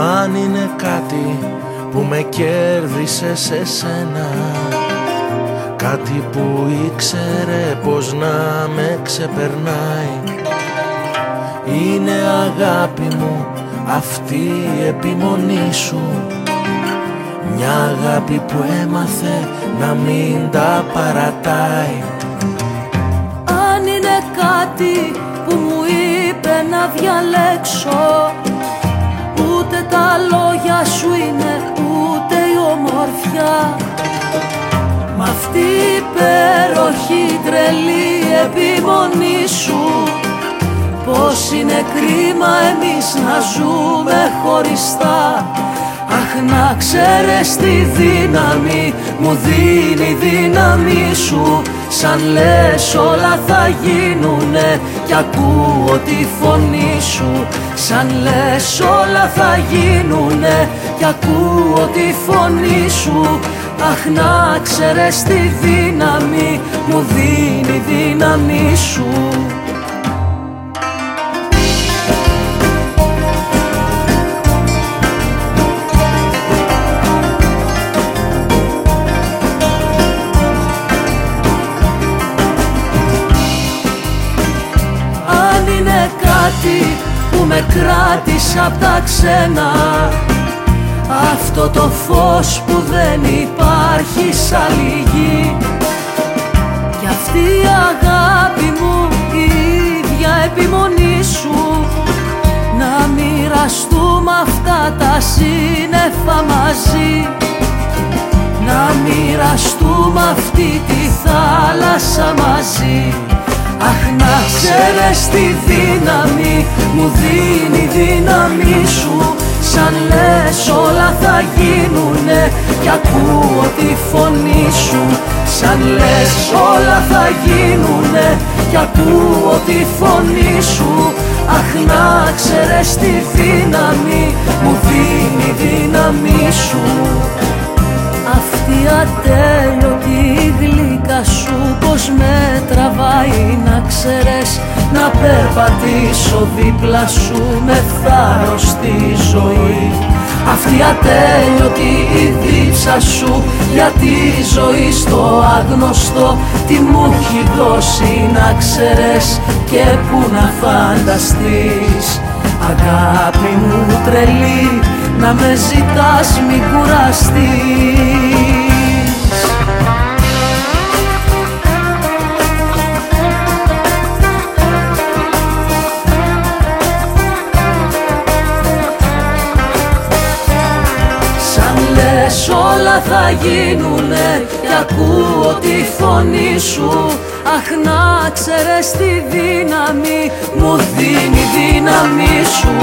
Αν είναι κάτι που με κέρδισε σε σένα Κάτι που ήξερε πως να με ξεπερνάει Είναι αγάπη μου αυτή η επιμονή σου. Μια αγάπη που έμαθε να μην τα παρατάει ομορφιά Μ' αυτή η υπέροχη τρελή επιμονή σου. Πως είναι κρίμα εμείς να ζούμε χωριστά. Αχ να ξέρεις τη δύναμη μου δίνει η δύναμη σου Σαν λες όλα θα γίνουνε κι ακούω τη φωνή σου. Σαν λες όλα θα γίνουνε κι ακούω τη φωνή σου. Αχ να ξέρεις τη δύναμη μου δίνει η δύναμη σου που με κράτησε απ' τα ξένα. Αυτό το φως που δεν υπάρχει σ' άλλη γη Κι αυτή η αγάπη μου η ίδια επιμονή σου. Να μοιραστούμε αυτά τα σύννεφα μαζί. Να μοιραστούμε αυτή τη θάλασσα μαζί Αχ να ξέρεις τη δύναμη μου δίνει η δύναμη σου. Σαν λες όλα θα γίνουνε κι ακούω τη φωνή σου. Σαν λες όλα θα γίνουνε κι ακούω τη φωνή σου. Αχ να ξέρεις τη δύναμη μου δίνει η δύναμη σου. Αυτή ατέλειωτη τραβάει να ξέρεις Να περπατήσω δίπλα σου με θάρρος στη ζωή. Αυτή ατέλειωτη η δίψα σου για τη ζωή στο άγνωστο Τι μου έχει δώσει να ξέρεις και που να φανταστείς. Αγάπη μου τρελή να με ζητάς μη κουραστείς όλα θα γίνουνε κι ακούω τη φωνή σου. Αχ να ξέρεις τη δύναμη μου δίνει η δύναμη σου